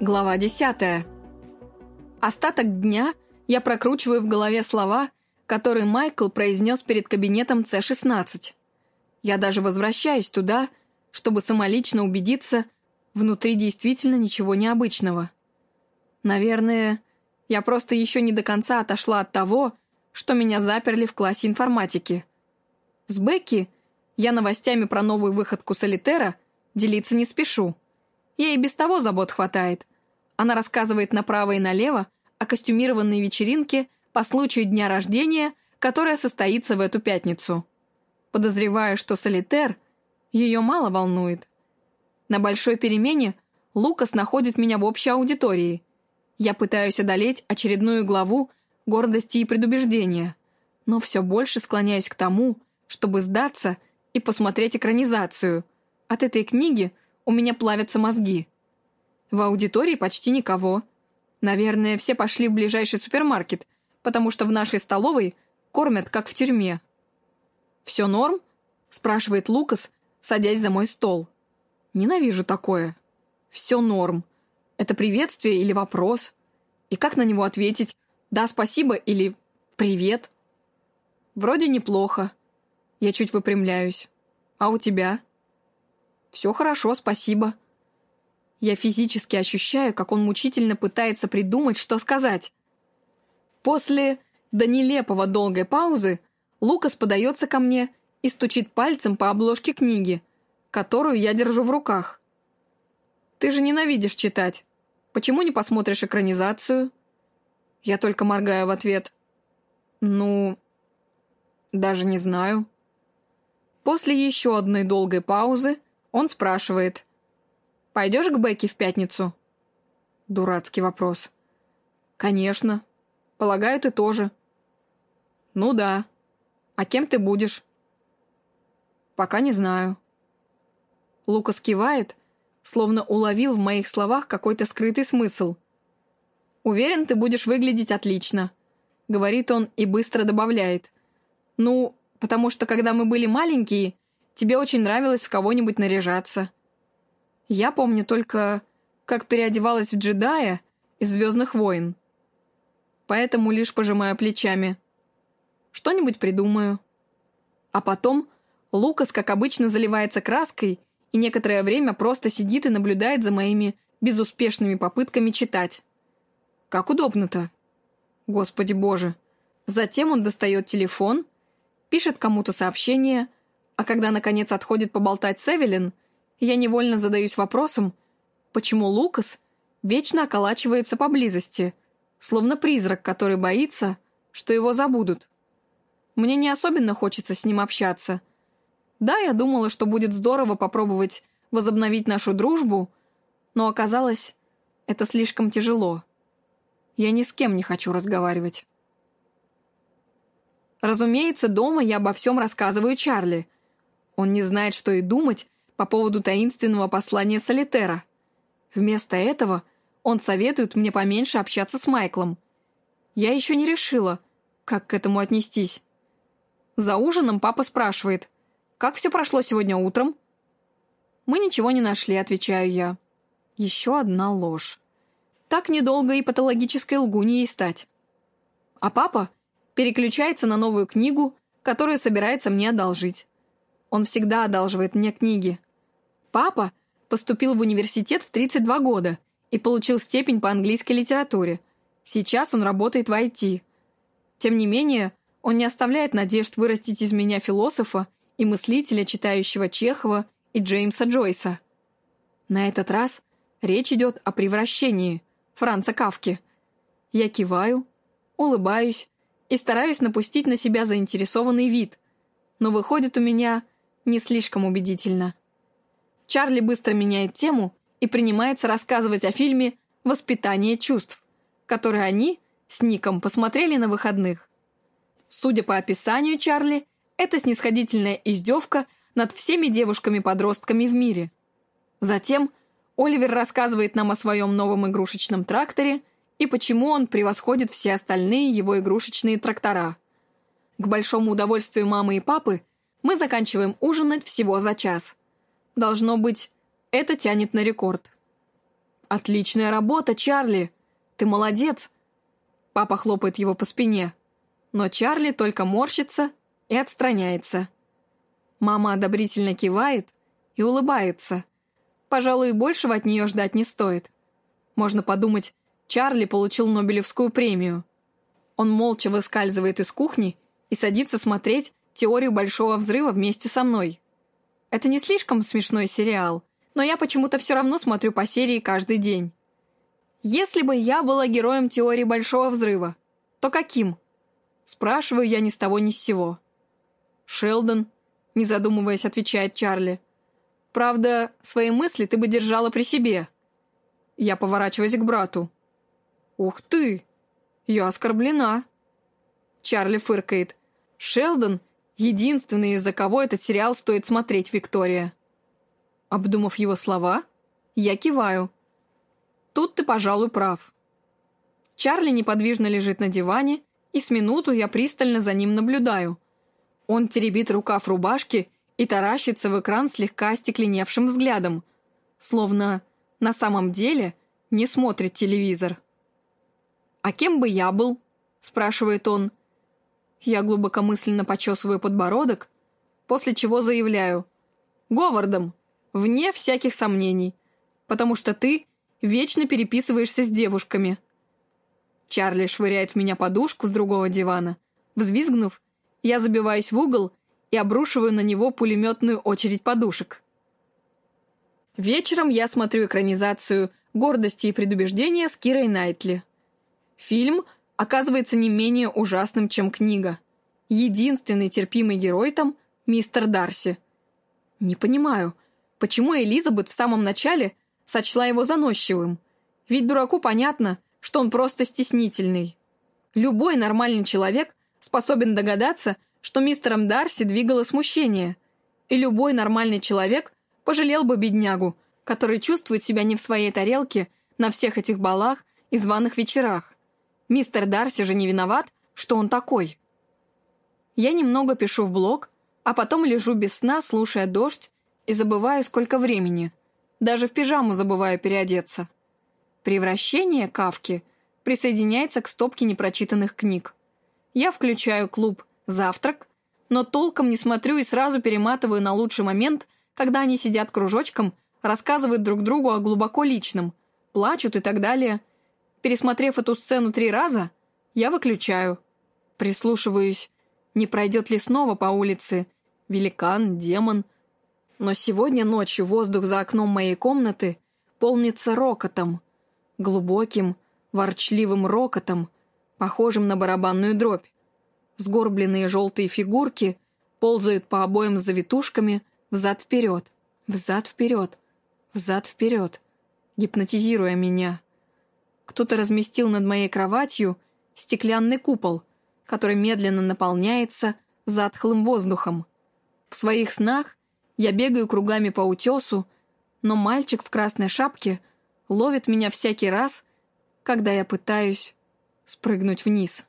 Глава 10. Остаток дня я прокручиваю в голове слова, которые Майкл произнес перед кабинетом С-16. Я даже возвращаюсь туда, чтобы самолично убедиться, внутри действительно ничего необычного. Наверное, я просто еще не до конца отошла от того, что меня заперли в классе информатики. С Бекки я новостями про новую выходку Солитера делиться не спешу. Ей без того забот хватает. Она рассказывает направо и налево о костюмированной вечеринке по случаю дня рождения, которая состоится в эту пятницу. Подозреваю, что Солитер ее мало волнует. На большой перемене Лукас находит меня в общей аудитории. Я пытаюсь одолеть очередную главу гордости и предубеждения, но все больше склоняюсь к тому, чтобы сдаться и посмотреть экранизацию. От этой книги у меня плавятся мозги. В аудитории почти никого. Наверное, все пошли в ближайший супермаркет, потому что в нашей столовой кормят, как в тюрьме. «Все норм?» – спрашивает Лукас, садясь за мой стол. «Ненавижу такое. Все норм. Это приветствие или вопрос? И как на него ответить? Да, спасибо или привет?» «Вроде неплохо. Я чуть выпрямляюсь. А у тебя?» «Все хорошо, спасибо». Я физически ощущаю, как он мучительно пытается придумать, что сказать. После до нелепого долгой паузы Лукас подается ко мне и стучит пальцем по обложке книги, которую я держу в руках. «Ты же ненавидишь читать. Почему не посмотришь экранизацию?» Я только моргаю в ответ. «Ну, даже не знаю». После еще одной долгой паузы он спрашивает. «Пойдешь к Бекке в пятницу?» Дурацкий вопрос. «Конечно. Полагаю, ты тоже». «Ну да. А кем ты будешь?» «Пока не знаю». Лукас кивает, словно уловил в моих словах какой-то скрытый смысл. «Уверен, ты будешь выглядеть отлично», — говорит он и быстро добавляет. «Ну, потому что когда мы были маленькие, тебе очень нравилось в кого-нибудь наряжаться. Я помню только, как переодевалась в джедая из «Звездных войн». Поэтому лишь пожимаю плечами. Что-нибудь придумаю. А потом Лукас, как обычно, заливается краской и некоторое время просто сидит и наблюдает за моими безуспешными попытками читать. Как удобно-то. Господи боже. Затем он достает телефон пишет кому-то сообщение, а когда, наконец, отходит поболтать с Эвелин, я невольно задаюсь вопросом, почему Лукас вечно околачивается поблизости, словно призрак, который боится, что его забудут. Мне не особенно хочется с ним общаться. Да, я думала, что будет здорово попробовать возобновить нашу дружбу, но оказалось, это слишком тяжело. Я ни с кем не хочу разговаривать. Разумеется, дома я обо всем рассказываю Чарли. Он не знает, что и думать по поводу таинственного послания Солитера. Вместо этого он советует мне поменьше общаться с Майклом. Я еще не решила, как к этому отнестись. За ужином папа спрашивает, «Как все прошло сегодня утром?» «Мы ничего не нашли», — отвечаю я. Еще одна ложь. Так недолго и патологической лгуньей стать. А папа переключается на новую книгу, которую собирается мне одолжить. Он всегда одалживает мне книги. Папа поступил в университет в 32 года и получил степень по английской литературе. Сейчас он работает в IT. Тем не менее, он не оставляет надежд вырастить из меня философа и мыслителя, читающего Чехова и Джеймса Джойса. На этот раз речь идет о превращении Франца Кавки. Я киваю, улыбаюсь и стараюсь напустить на себя заинтересованный вид, но выходит у меня не слишком убедительно. Чарли быстро меняет тему и принимается рассказывать о фильме «Воспитание чувств», который они с Ником посмотрели на выходных. Судя по описанию Чарли, это снисходительная издевка над всеми девушками-подростками в мире. Затем Оливер рассказывает нам о своем новом игрушечном тракторе и почему он превосходит все остальные его игрушечные трактора. К большому удовольствию мамы и папы мы заканчиваем ужинать всего за час. Должно быть, это тянет на рекорд. «Отличная работа, Чарли! Ты молодец!» Папа хлопает его по спине, но Чарли только морщится и отстраняется. Мама одобрительно кивает и улыбается. Пожалуй, большего от нее ждать не стоит. Можно подумать, Чарли получил Нобелевскую премию. Он молча выскальзывает из кухни и садится смотреть «Теорию Большого Взрыва» вместе со мной. Это не слишком смешной сериал, но я почему-то все равно смотрю по серии каждый день. Если бы я была героем теории Большого Взрыва, то каким? Спрашиваю я ни с того ни с сего. «Шелдон», — не задумываясь, отвечает Чарли. «Правда, свои мысли ты бы держала при себе». Я поворачиваюсь к брату. «Ух ты! Я оскорблена!» Чарли фыркает. «Шелдон — единственный, из-за кого этот сериал стоит смотреть, Виктория». Обдумав его слова, я киваю. Тут ты, пожалуй, прав. Чарли неподвижно лежит на диване, и с минуту я пристально за ним наблюдаю. Он теребит рукав рубашки и таращится в экран слегка остекленевшим взглядом, словно на самом деле не смотрит телевизор. «А кем бы я был?» – спрашивает он. Я глубокомысленно почесываю подбородок, после чего заявляю. «Говардом!» Вне всяких сомнений. Потому что ты вечно переписываешься с девушками. Чарли швыряет в меня подушку с другого дивана. Взвизгнув, я забиваюсь в угол и обрушиваю на него пулеметную очередь подушек. Вечером я смотрю экранизацию «Гордости и предубеждения» с Кирой Найтли. Фильм оказывается не менее ужасным, чем книга. Единственный терпимый герой там — мистер Дарси. Не понимаю, Почему Элизабет в самом начале сочла его заносчивым? Ведь дураку понятно, что он просто стеснительный. Любой нормальный человек способен догадаться, что мистером Дарси двигало смущение. И любой нормальный человек пожалел бы беднягу, который чувствует себя не в своей тарелке на всех этих балах и званых вечерах. Мистер Дарси же не виноват, что он такой. Я немного пишу в блог, а потом лежу без сна, слушая дождь и забываю, сколько времени. Даже в пижаму забываю переодеться. Превращение Кавки присоединяется к стопке непрочитанных книг. Я включаю клуб «Завтрак», но толком не смотрю и сразу перематываю на лучший момент, когда они сидят кружочком, рассказывают друг другу о глубоко личном, плачут и так далее. Пересмотрев эту сцену три раза, я выключаю. Прислушиваюсь, не пройдет ли снова по улице великан, демон, но сегодня ночью воздух за окном моей комнаты полнится рокотом. Глубоким, ворчливым рокотом, похожим на барабанную дробь. Сгорбленные желтые фигурки ползают по обоим завитушками взад-вперед, взад-вперед, взад-вперед, гипнотизируя меня. Кто-то разместил над моей кроватью стеклянный купол, который медленно наполняется затхлым воздухом. В своих снах я бегаю кругами по утесу, но мальчик в красной шапке ловит меня всякий раз, когда я пытаюсь спрыгнуть вниз.